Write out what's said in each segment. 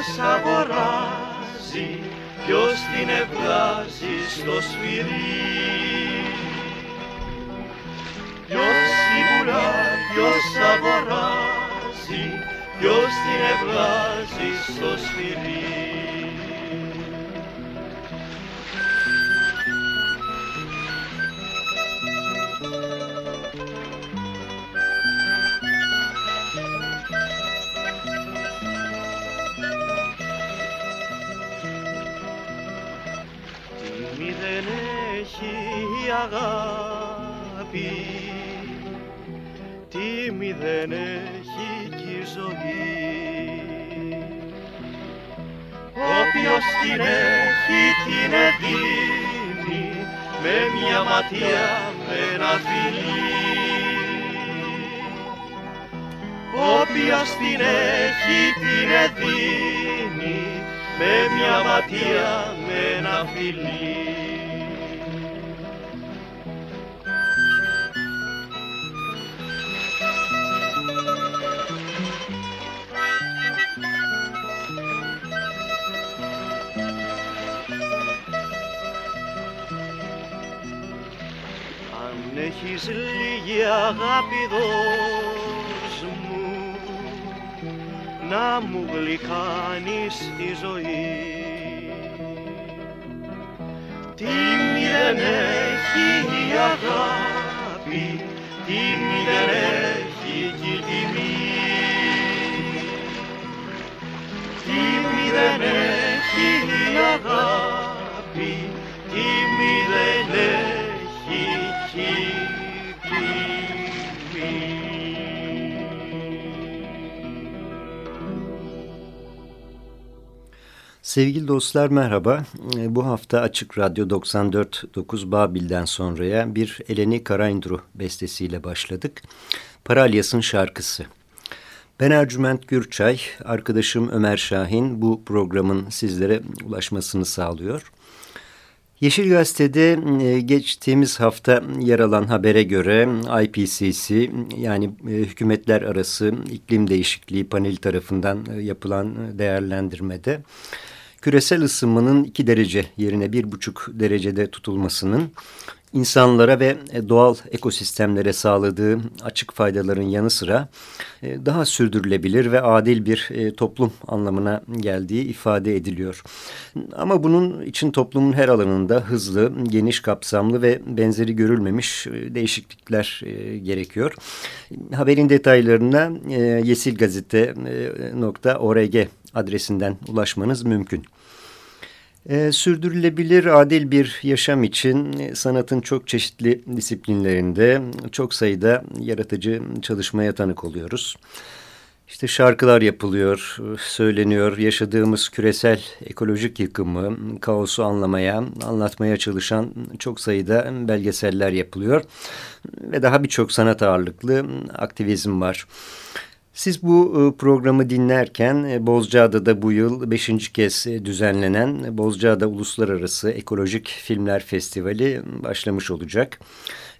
ποιος αγοράζει, ποιος την ευγάζει στο σφυρί. Ποιος την πουλά, ποιος αγοράζει, ποιος την ευγάζει στο σφυρί. Αγάπη. Τίμη δεν έχει κι η ζωή. Όποιος την έχει την δίνει με μια ματιά με ένα φιλί Όποιος την έχει την δίνει με μια ματιά με ένα φιλί έχεις λίγη αγάπη δώσ' μου. Να μου γλυκάνεις τη ζωή. Τι δεν έχει η αγάπη, τι δεν έχει κι η τιμή. Τι δεν έχει Sevgili dostlar merhaba. Ee, bu hafta Açık Radyo 94.9 Babil'den sonraya bir Eleni Karaindru bestesiyle başladık. Paralyas'ın şarkısı. Ben Ercüment Gürçay, arkadaşım Ömer Şahin bu programın sizlere ulaşmasını sağlıyor. Yeşil Gazete'de e, geçtiğimiz hafta yer alan habere göre IPCC yani e, hükümetler arası iklim değişikliği paneli tarafından e, yapılan değerlendirmede küresel ısınmanın 2 derece yerine 1,5 derecede tutulmasının insanlara ve e, doğal ekosistemlere sağladığı açık faydaların yanı sıra e, daha sürdürülebilir ve adil bir e, toplum anlamına geldiği ifade ediliyor. Ama bunun için toplumun her alanında hızlı, geniş kapsamlı ve benzeri görülmemiş değişiklikler gerekiyor. Haberin detaylarına yesilgazete.org adresinden ulaşmanız mümkün. E, sürdürülebilir, adil bir yaşam için e, sanatın çok çeşitli disiplinlerinde çok sayıda yaratıcı çalışmaya tanık oluyoruz. İşte şarkılar yapılıyor, söyleniyor, yaşadığımız küresel ekolojik yıkımı, kaosu anlamaya, anlatmaya çalışan çok sayıda belgeseller yapılıyor. Ve daha birçok sanat ağırlıklı aktivizm var. Siz bu e, programı dinlerken e, Bozcaada'da bu yıl beşinci kez e, düzenlenen Bozcaada Uluslararası Ekolojik Filmler Festivali başlamış olacak.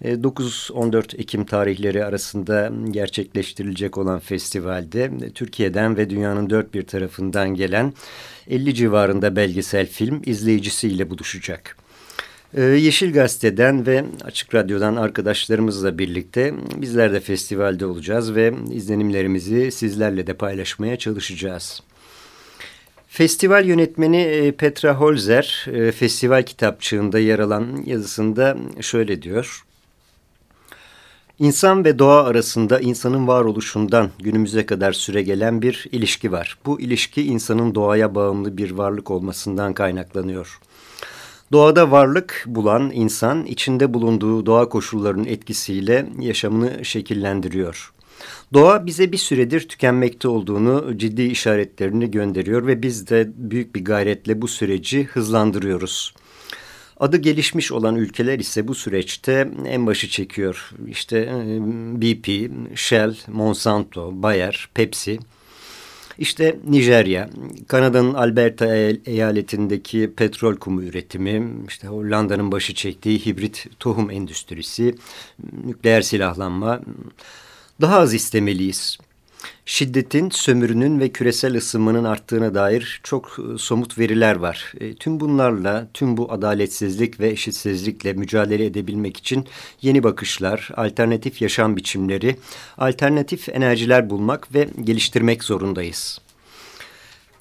9-14 Ekim tarihleri arasında gerçekleştirilecek olan festivalde Türkiye'den ve dünyanın dört bir tarafından gelen 50 civarında belgesel film izleyicisiyle buluşacak. Ee, Yeşil Gazete'den ve Açık Radyo'dan arkadaşlarımızla birlikte bizler de festivalde olacağız ve izlenimlerimizi sizlerle de paylaşmaya çalışacağız. Festival yönetmeni e, Petra Holzer, e, festival kitapçığında yer alan yazısında şöyle diyor. İnsan ve doğa arasında insanın varoluşundan günümüze kadar süre gelen bir ilişki var. Bu ilişki insanın doğaya bağımlı bir varlık olmasından kaynaklanıyor. Doğada varlık bulan insan içinde bulunduğu doğa koşullarının etkisiyle yaşamını şekillendiriyor. Doğa bize bir süredir tükenmekte olduğunu ciddi işaretlerini gönderiyor ve biz de büyük bir gayretle bu süreci hızlandırıyoruz. Adı gelişmiş olan ülkeler ise bu süreçte en başı çekiyor. İşte BP, Shell, Monsanto, Bayer, Pepsi. İşte Nijerya, Kanada'nın Alberta eyaletindeki petrol kumu üretimi, işte Hollanda'nın başı çektiği hibrit tohum endüstrisi, nükleer silahlanma. Daha az istemeliyiz şiddetin, sömürünün ve küresel ısınmanın arttığına dair çok e, somut veriler var. E, tüm bunlarla, tüm bu adaletsizlik ve eşitsizlikle mücadele edebilmek için yeni bakışlar, alternatif yaşam biçimleri, alternatif enerjiler bulmak ve geliştirmek zorundayız.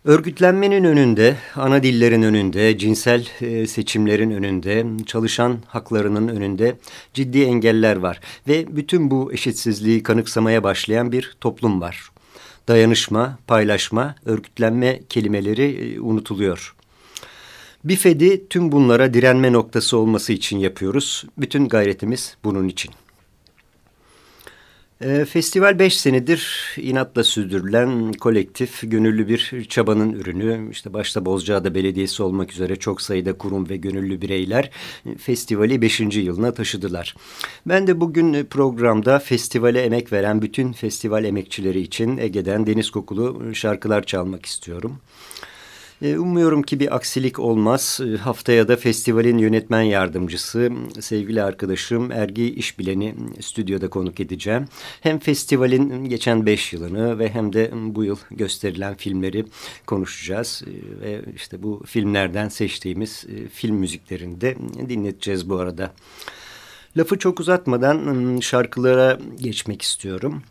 Örgütlenmenin önünde, ana dillerin önünde, cinsel e, seçimlerin önünde, çalışan haklarının önünde ciddi engeller var. Ve bütün bu eşitsizliği kanıksamaya başlayan bir toplum var. Dayanışma, paylaşma, örgütlenme kelimeleri e, unutuluyor. BİFED'i tüm bunlara direnme noktası olması için yapıyoruz. Bütün gayretimiz bunun için. E, festival 5 senedir inatla sürdürülen kolektif, gönüllü bir çabanın ürünü. İşte başta Bozcaada Belediyesi olmak üzere çok sayıda kurum ve gönüllü bireyler festivali 5. yılına taşıdılar. Ben de bugün programda festivale emek veren bütün festival emekçileri için Ege'den deniz kokulu şarkılar çalmak istiyorum. E, umuyorum ki bir aksilik olmaz. E, haftaya da festivalin yönetmen yardımcısı sevgili arkadaşım Ergi İşbilen'i stüdyoda konuk edeceğim. Hem festivalin geçen beş yılını ve hem de bu yıl gösterilen filmleri konuşacağız. E, ve işte bu filmlerden seçtiğimiz film müziklerini de dinleteceğiz bu arada. Lafı çok uzatmadan şarkılara geçmek istiyorum.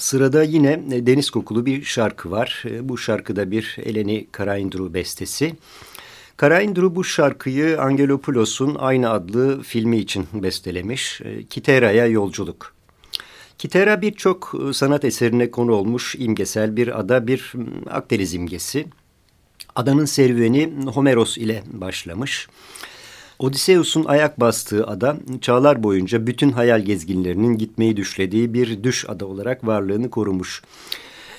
Sırada yine e, deniz kokulu bir şarkı var. E, bu şarkıda bir Eleni Karaindru bestesi. Karaindru bu şarkıyı Angelopoulos'un aynı adlı filmi için bestelemiş. E, Kitera'ya yolculuk. Kitera birçok sanat eserine konu olmuş imgesel bir ada, bir Akdeniz imgesi. Adanın serüveni Homeros ile başlamış. Odysseus'un ayak bastığı ada çağlar boyunca bütün hayal gezginlerinin gitmeyi düşlediği bir düş ada olarak varlığını korumuş.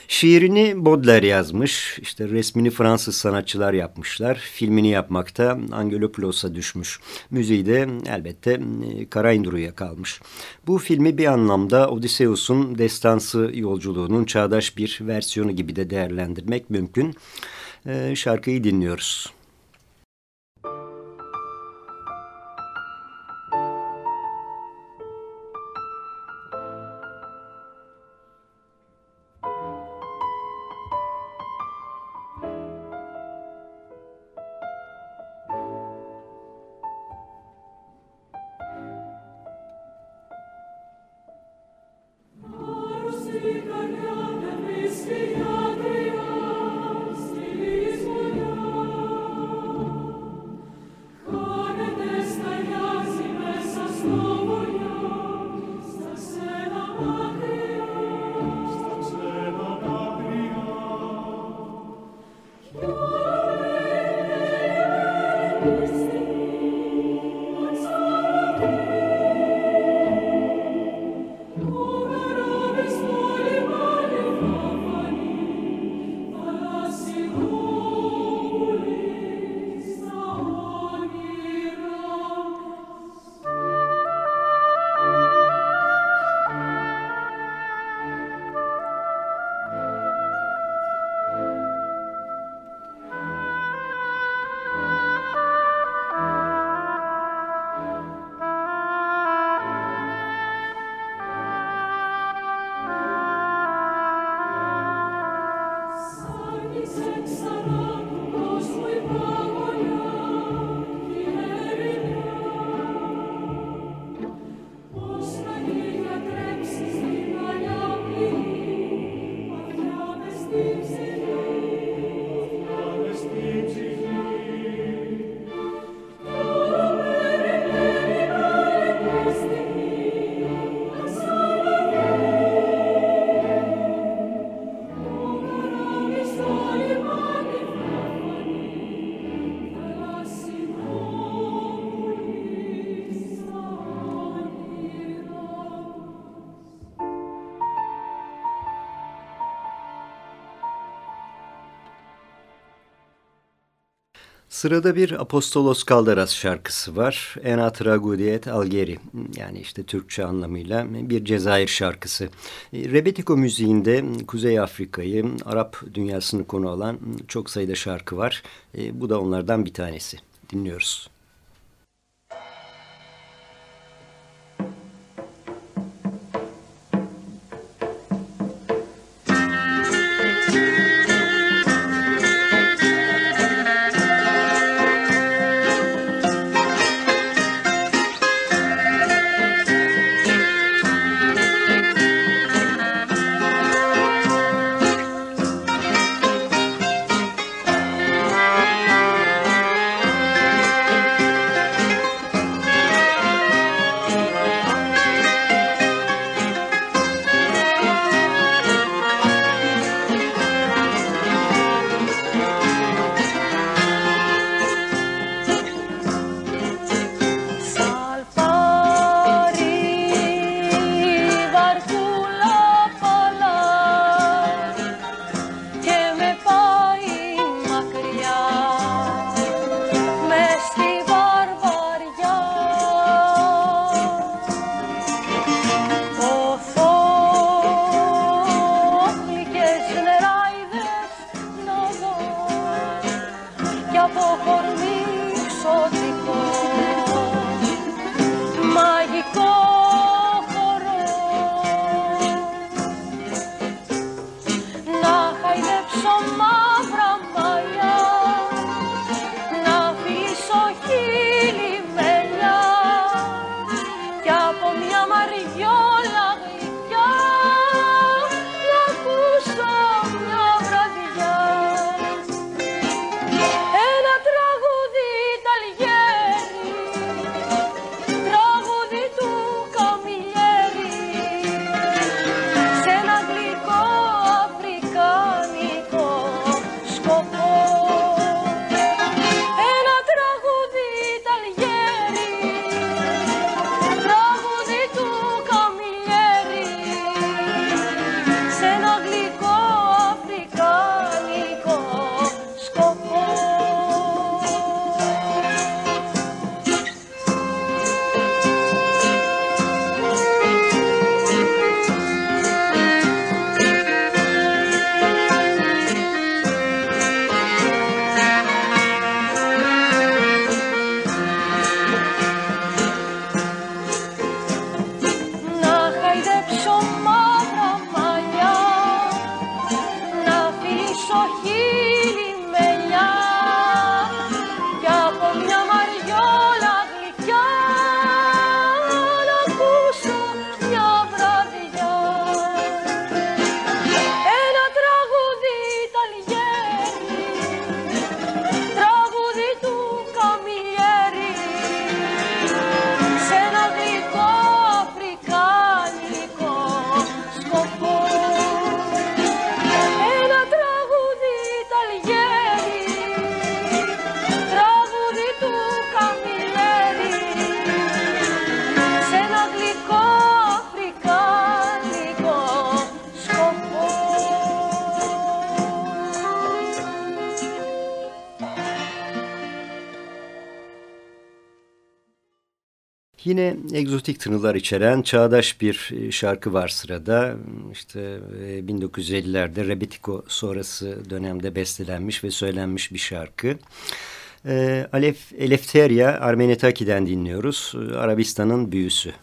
Şiirini Baudelaire yazmış, işte resmini Fransız sanatçılar yapmışlar, filmini yapmakta Angelopoulos'a düşmüş. Müziği de elbette e, Karaindru'ya kalmış. Bu filmi bir anlamda Odysseus'un destansı yolculuğunun çağdaş bir versiyonu gibi de değerlendirmek mümkün. E, şarkıyı dinliyoruz. Sarah. Sırada bir Apostolos Kaldaras şarkısı var. Ena Tragudiet Algeri yani işte Türkçe anlamıyla bir Cezayir şarkısı. Rebetiko müziğinde Kuzey Afrika'yı, Arap dünyasını konu alan çok sayıda şarkı var. Bu da onlardan bir tanesi. Dinliyoruz. Yine egzotik tınılar içeren çağdaş bir e, şarkı var sırada. İşte 1950'lerde e, Rebetiko sonrası dönemde bestelenmiş ve söylenmiş bir şarkı. E, Alef, Eleftheria Armenetaki'den dinliyoruz. Arabistan'ın büyüsü.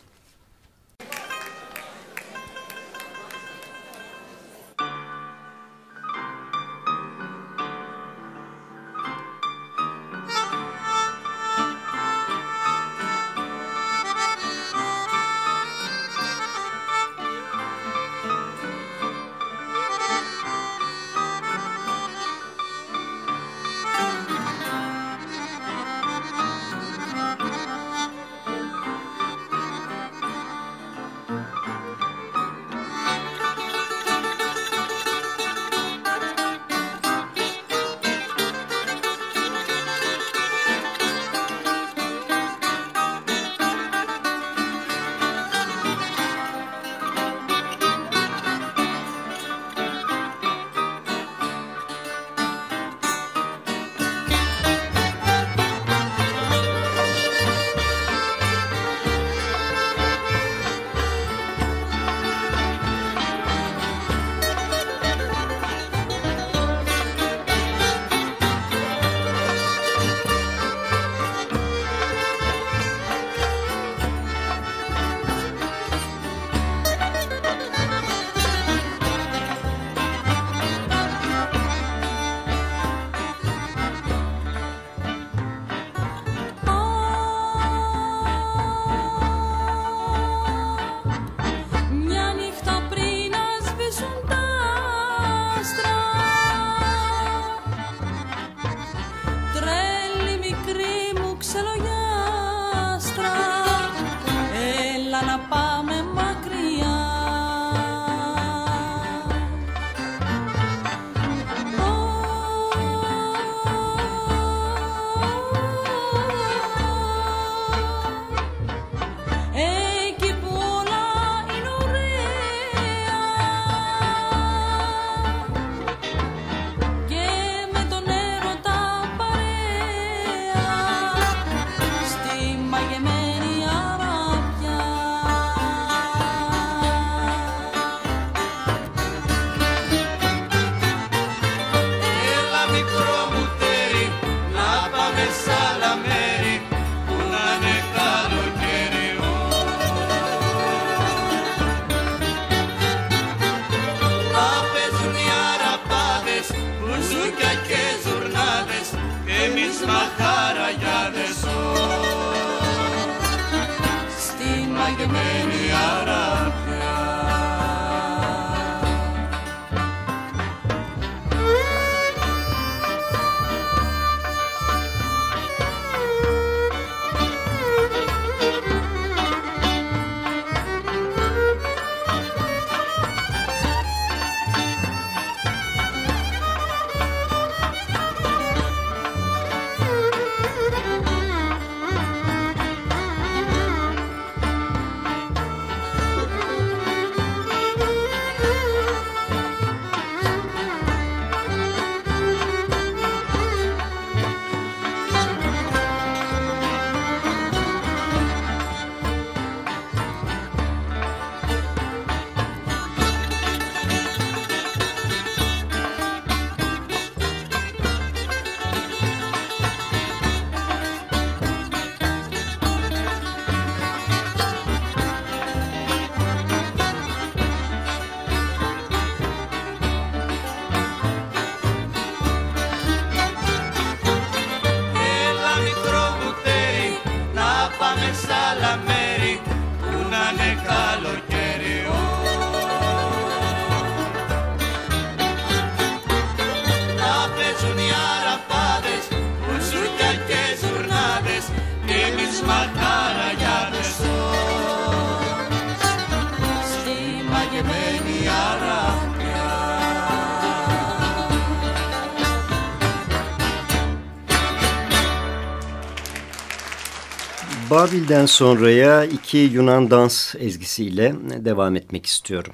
Babil'den sonraya iki Yunan dans ezgisiyle devam etmek istiyorum.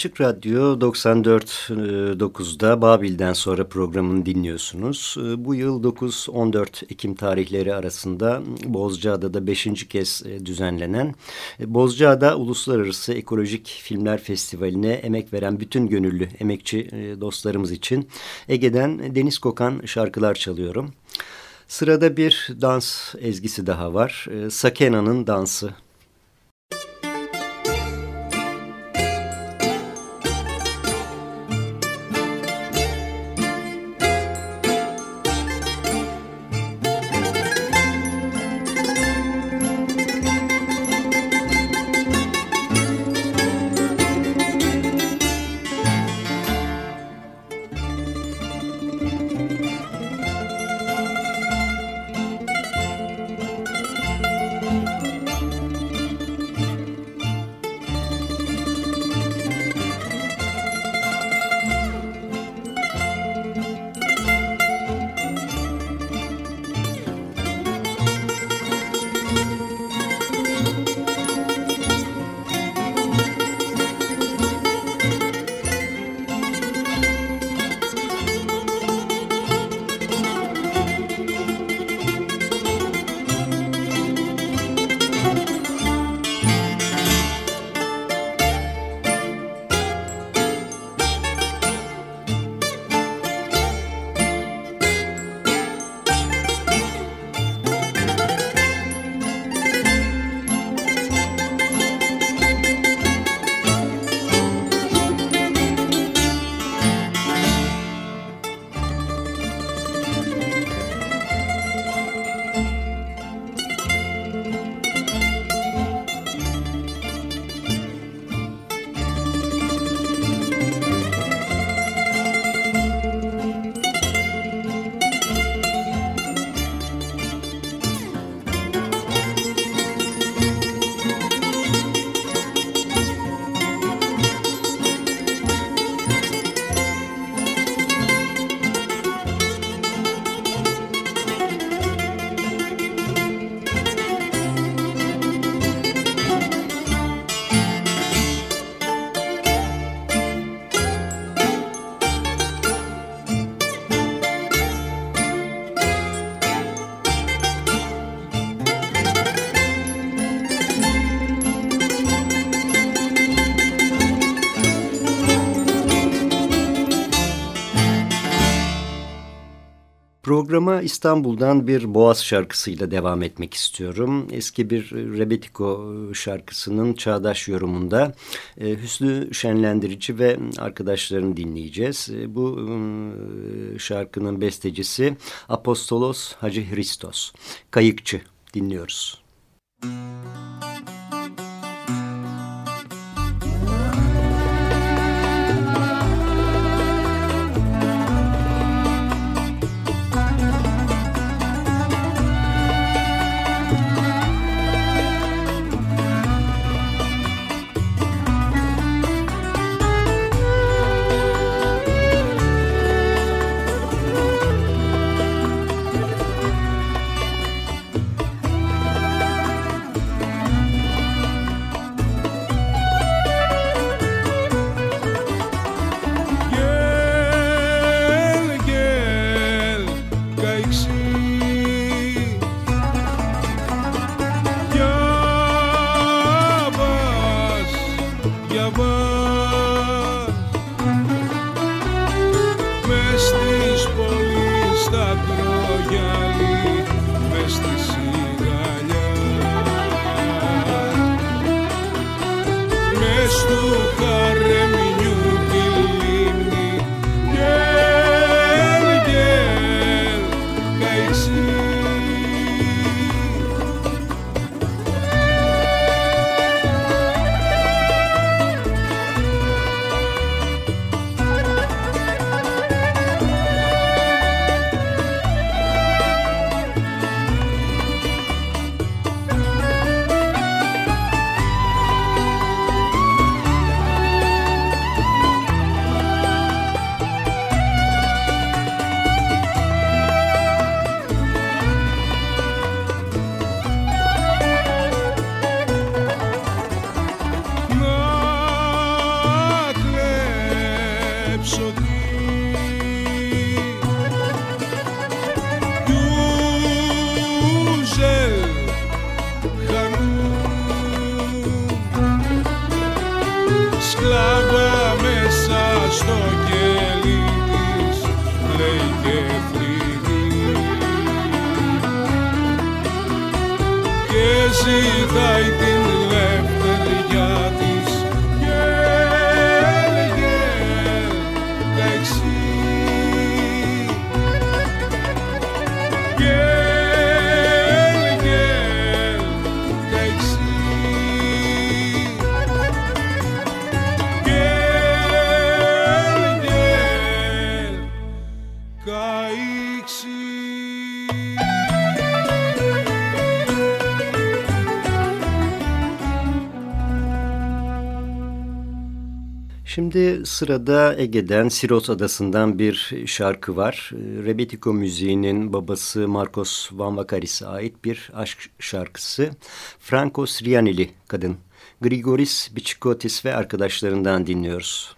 Açık Radyo 94.9'da Babil'den sonra programını dinliyorsunuz. Ee, bu yıl 9-14 Ekim tarihleri arasında Bozcaada'da 5. kez e, düzenlenen e, Bozcaada Uluslararası Ekolojik Filmler Festivali'ne emek veren bütün gönüllü emekçi e, dostlarımız için Ege'den deniz kokan şarkılar çalıyorum. Sırada bir dans ezgisi daha var. Sakena'nın dansı. Programa İstanbul'dan bir Boğaz şarkısıyla devam etmek istiyorum. Eski bir Rebetiko şarkısının çağdaş yorumunda e, Hüsnü Şenlendirici ve arkadaşlarını dinleyeceğiz. E, bu e, şarkının bestecisi Apostolos Hacı Hristos. Kayıkçı dinliyoruz. Müzik Şimdi sırada Ege'den Siros Adası'ndan bir şarkı var. Rebetiko müziğinin babası Marcos Van Vakaris'e ait bir aşk şarkısı. Franco Srianili kadın. Grigoris Bichikotis ve arkadaşlarından dinliyoruz.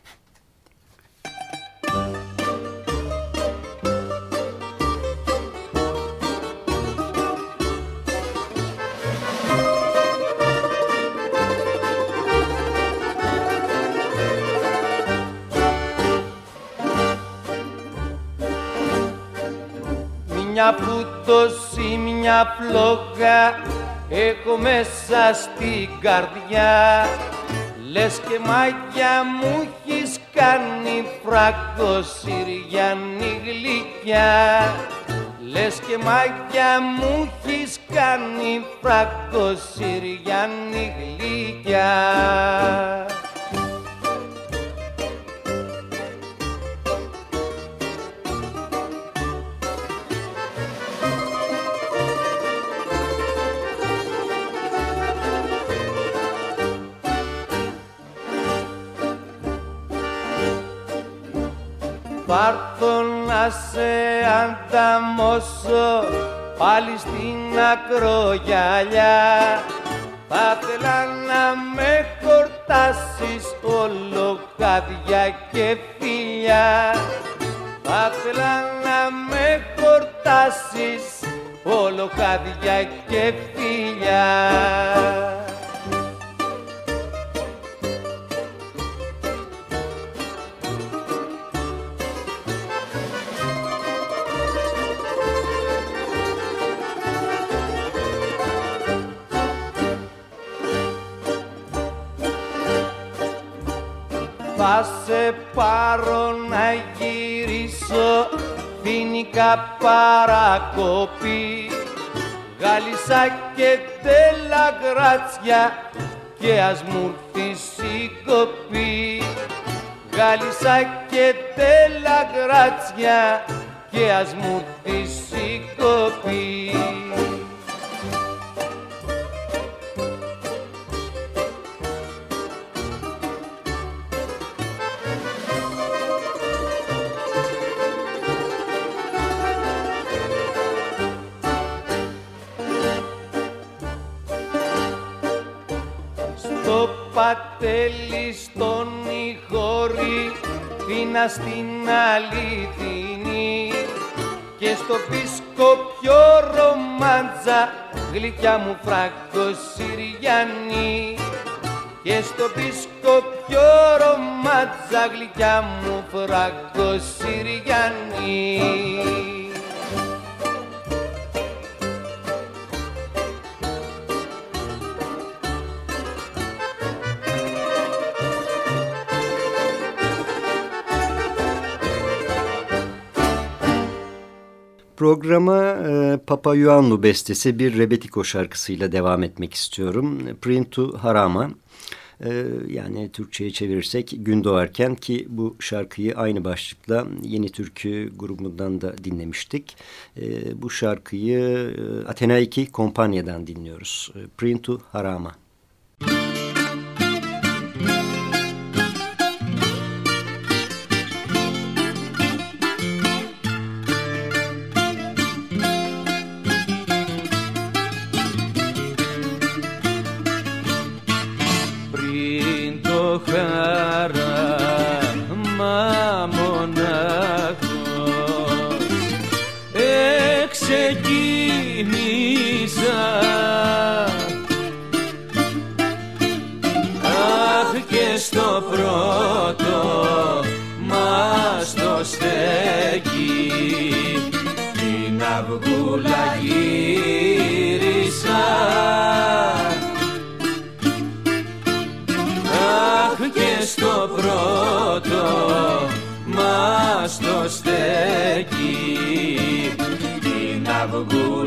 Μια πούτωση, μια φλόγα έχω μέσα στην καρδιά. Λες και μάγια μου έχεις κάνει φράγκο Συριανή γλυκιά. Λες και μάγια μου έχεις κάνει φράγκο Συριανή γλυκιά Πάρθω να σε ανταμώσω πάλι στην ακρογιαλιά. Θα ήθελα να με χορτάσεις όλο χάδια και φιλιά. Θα ήθελα να με χορτάσεις όλο χάδια και φιλιά πάρω να γυρίσω Φίνικα παρακοπή. Γάλισσα και τέλα γράτσια Και ας μου έρθει η κοπή Γάλισσα και τέλα γράτσια Και ας μου έρθει η κοπή πατέλι στον ηχόρη Φίνα στην αληθινή Και στο πίσκο πιο ρομάντζα Γλυκιά μου φράγκο Συριανή Και στο πίσκο πιο ρομάντζα Γλυκιά μου φράγκο Συριανή Programa e, Papa Yuanlu bestesi bir Rebetiko şarkısıyla devam etmek istiyorum. Printu Harama e, yani Türkçe'ye çevirirsek gün doğarken ki bu şarkıyı aynı başlıkla Yeni Türkü grubundan da dinlemiştik. E, bu şarkıyı e, Athena 2 Kompanya'dan dinliyoruz. E, Printu Harama. Müzik στέκει να αυγού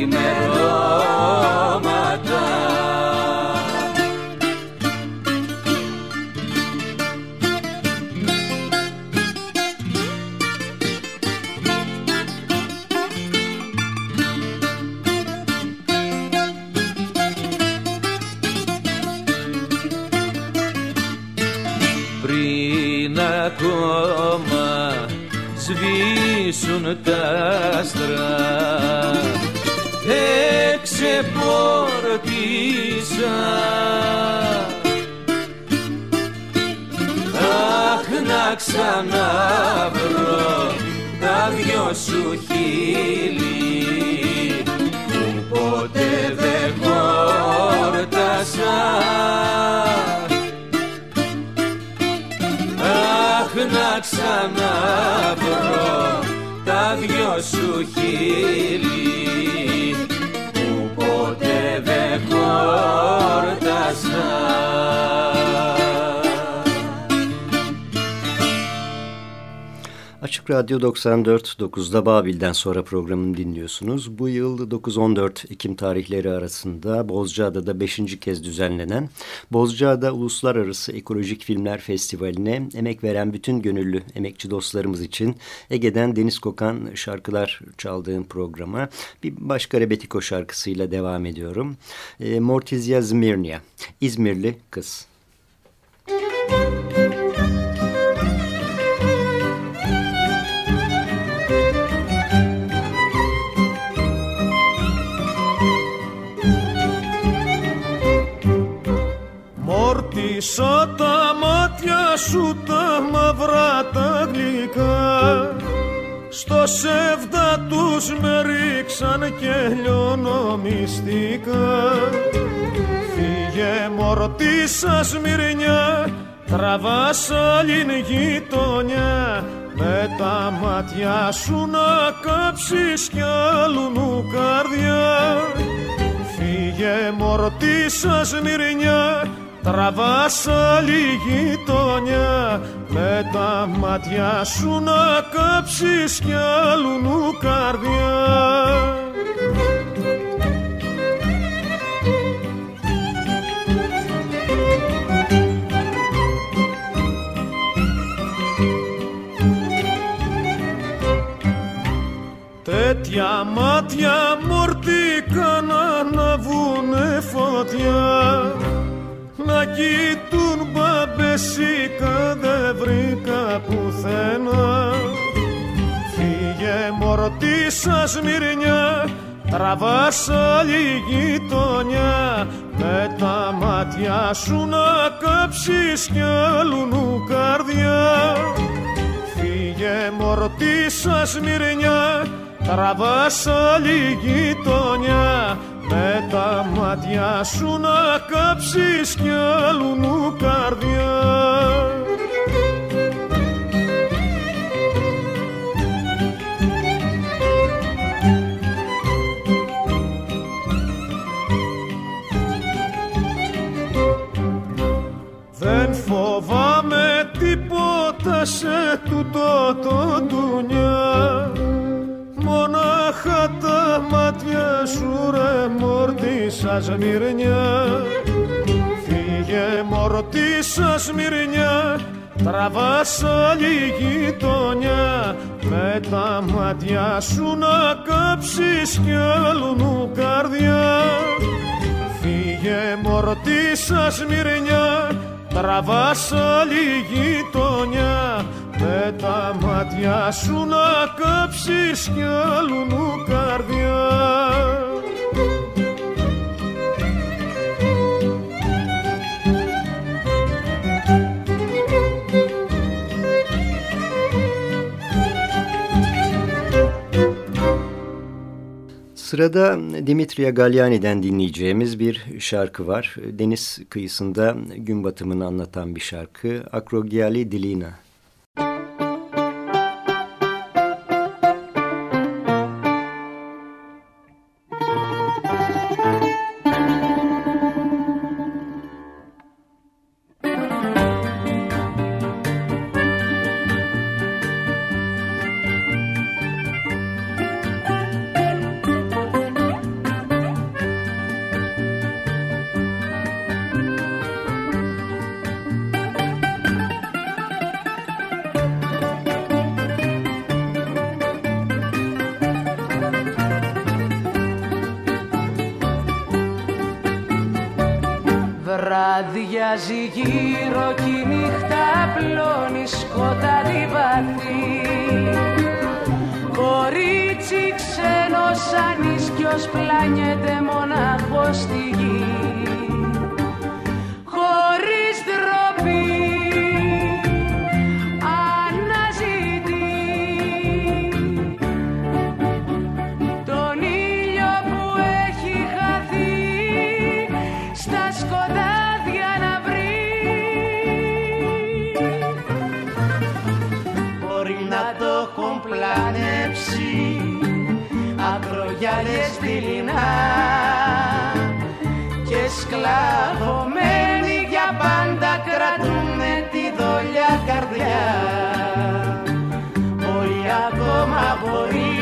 Amen. Εξεπόρτισα Αχ να ξαναβρω τα δυο σου χείλη. Που ποτέ δεν χόρτασα. Αχ να ξαναβρω τα δυο σου χείλη ortasında. Açık Radyo 94.9'da Babil'den sonra programını dinliyorsunuz. Bu yıl 9-14 Ekim tarihleri arasında Bozcaada'da 5. kez düzenlenen Bozcaada Uluslararası Ekolojik Filmler Festivali'ne emek veren bütün gönüllü emekçi dostlarımız için Ege'den deniz kokan şarkılar çaldığım programa bir başka Rebetiko şarkısıyla devam ediyorum. E, Mortizia Zmirnia, İzmirli Kız. Μόρτισα τα μάτια σου τα μαυρά τα γλυκά. Στο σεύδα τους με ρίξαν και λιώνω μυστικά. Φύγε μορτίσα σμυρνιά Τραβάς άλλην γειτονιά. Με τα μάτια σου να κάψεις κι άλλου καρδιά. Φύγε μορτίσα σμυρνιά Τραβάς άλλη γειτονιά Με τα μάτια σου να κάψεις κι άλλου καρδιά. Τέτοια μάτια μορτίκα να αναβούνε φωτιά. να κοιτούν μπαμπεσίκα δεν βρήκα πουθενά. Φύγε μορτίσα σμυρνιά τραβάς άλλη γειτονιά. Με τα μάτια σου να κάψεις κι άλλου καρδιά. Φύγε μορτίσα σμυρνιά τραβάς άλλη γειτονιά με τα μάτια σου να κάψεις κι άλλου καρδιά. Δεν φοβάμαι τίποτα σε τούτο το ντουνιά μάτια σου ρε μορτίσα σμυρνιά Φύγε μορτίσα σμυρνιά Τραβάς άλλη γειτονιά. Με τα μάτια σου να κάψεις κι άλλου καρδιά. Φύγε μορτή σας μυρνιά τραβάς άλλη γειτονιά με τα μάτια σου να κάψεις κι άλλου καρδιά Sırada Dimitriya Galyani'den dinleyeceğimiz bir şarkı var. Deniz kıyısında gün batımını anlatan bir şarkı. Akrogyali Dilina. Ξένος ανίσκιος πλάνιεται μονάχος στη γη Και σκλαβωμένοι για πάντα κρατούνε τη δόλια καρδιά. Μπορεί ακόμα μπορεί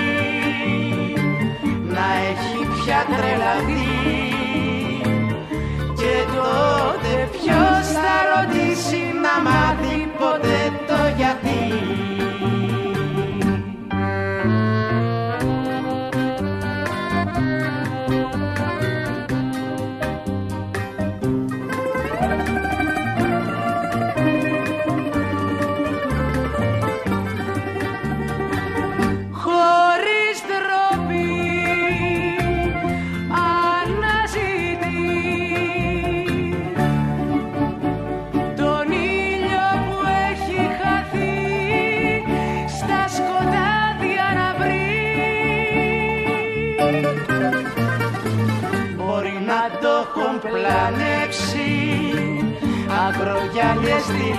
να έχει πια τρελαθεί. Και τότε ποιος θα ρωτήσει να μάθει ποτέ ya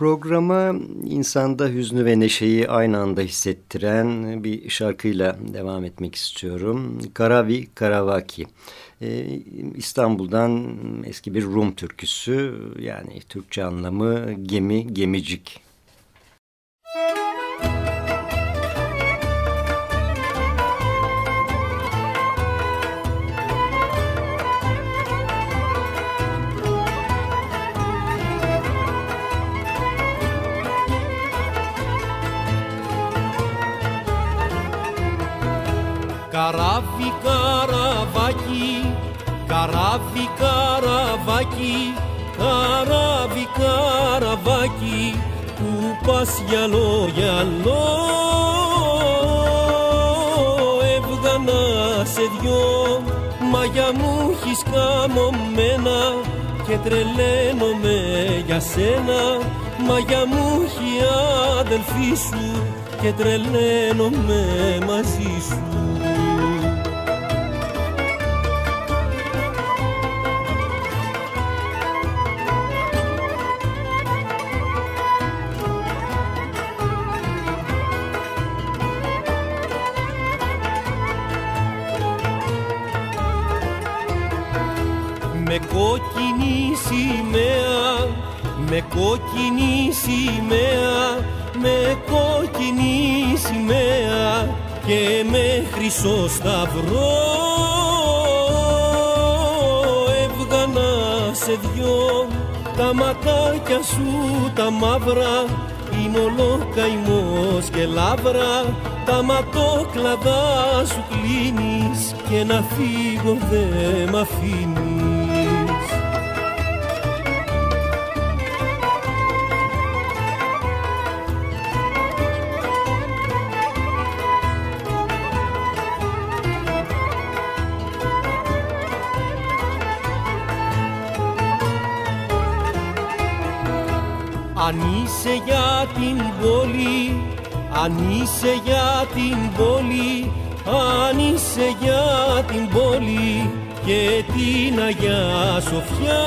Programa insanda hüznü ve neşeyi aynı anda hissettiren bir şarkıyla devam etmek istiyorum. Karavi Karavaki. Ee, İstanbul'dan eski bir Rum türküsü yani Türkçe anlamı gemi, gemicik. Καράβι, καραβάκι, καράβι, καραβάκι, καράβι, καραβάκι, που πας γυαλό, γυαλό, έβγανα σε δυο, μαγιά μου έχεις καμωμένα και τρελαίνομαι για σένα, Μαγιά μου έχει αδελφή σου και τρελαίνομαι μαζί σου με κόκκινη σημαία, με κόκκινη σημαία και με χρυσό σταυρό. Έβγανα σε δυο τα ματάκια σου τα μαύρα είναι ολοκαημός και λάβρα τα ματόκλαδα σου κλείνεις και να φύγω δε μ' αφήνεις αν είσαι για την πόλη, αν είσαι για την πόλη και την Αγιά Σοφιά,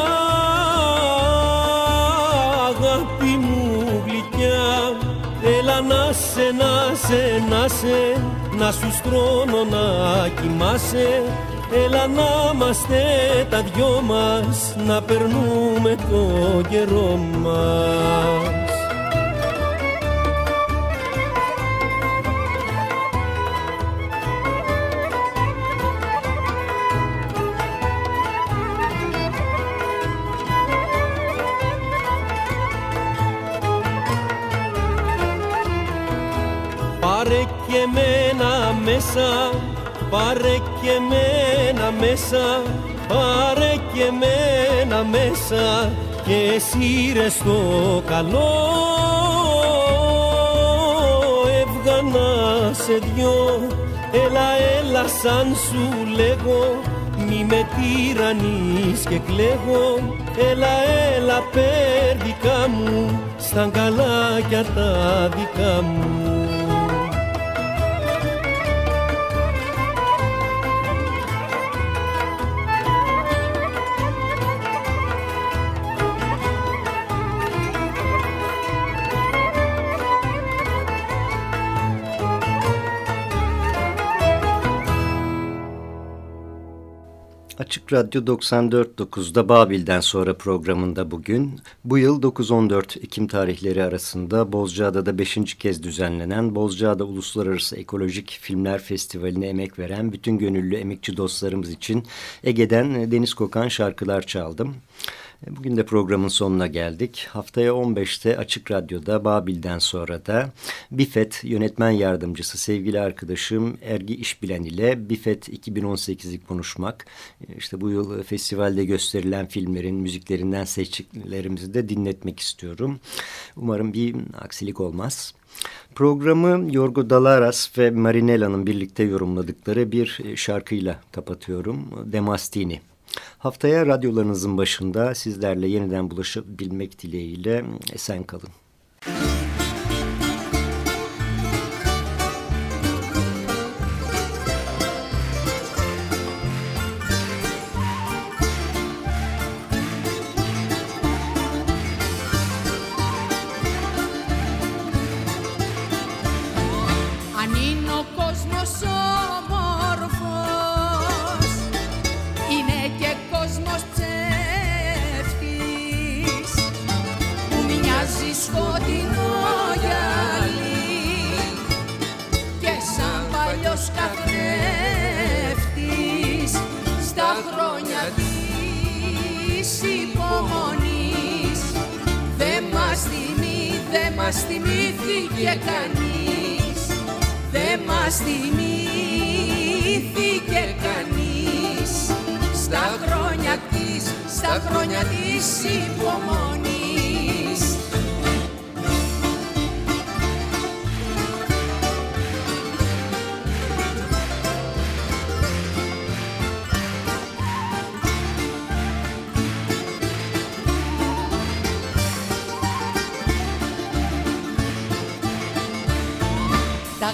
αγάπη μου γλυκιά, έλα να σε, να σε, να σε, να σου στρώνω να κοιμάσαι, Έλα να είμαστε τα δυο μας να περνούμε το καιρό μας μέσα Πάρε και μένα μέσα, πάρε και μένα μέσα και σύρε στο καλό. Έβγανα σε δυο έλα έλα σαν σου λέγω μη με τυραννείς και κλαίγω. Έλα έλα πέρδικα μου στα καλάκια τα δικά μου Açık Radyo 94.9'da Babil'den sonra programında bugün bu yıl 9-14 Ekim tarihleri arasında Bozcaada'da 5. kez düzenlenen Bozcaada Uluslararası Ekolojik Filmler Festivali'ne emek veren bütün gönüllü emekçi dostlarımız için Ege'den deniz kokan şarkılar çaldım. Bugün de programın sonuna geldik. Haftaya 15'te Açık Radyo'da Babil'den sonra da Bifet yönetmen yardımcısı sevgili arkadaşım Ergi İşbilen ile Bifet 2018'i konuşmak. İşte bu yıl festivalde gösterilen filmlerin müziklerinden seçtiklerimizi de dinletmek istiyorum. Umarım bir aksilik olmaz. Programı Yorgo Dalaras ve Marinella'nın birlikte yorumladıkları bir şarkıyla kapatıyorum. Demastini. Haftaya radyolarınızın başında sizlerle yeniden buluşabilmek dileğiyle esen kalın. Αν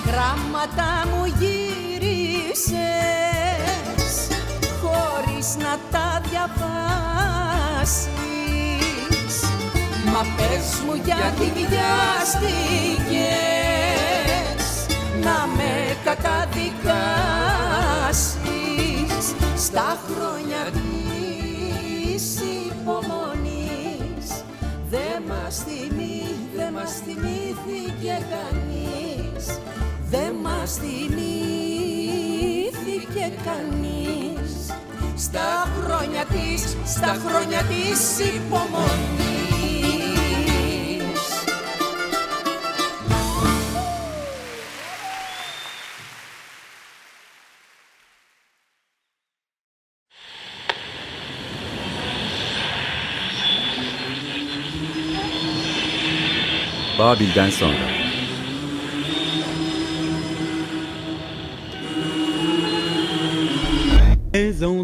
γράμματα μου γύρισες χωρίς να τα διαβάσεις. Μα πες μου γιατί βιάστηκες να με καταδικάσεις. Στα χρόνια της υπομονής Δε μας θυμεί, δε μας θυμήθηκε κανείς Δε μας θυμήθηκε κανείς Στα χρόνια της, στα χρόνια της υπομονής Babil'den sonra.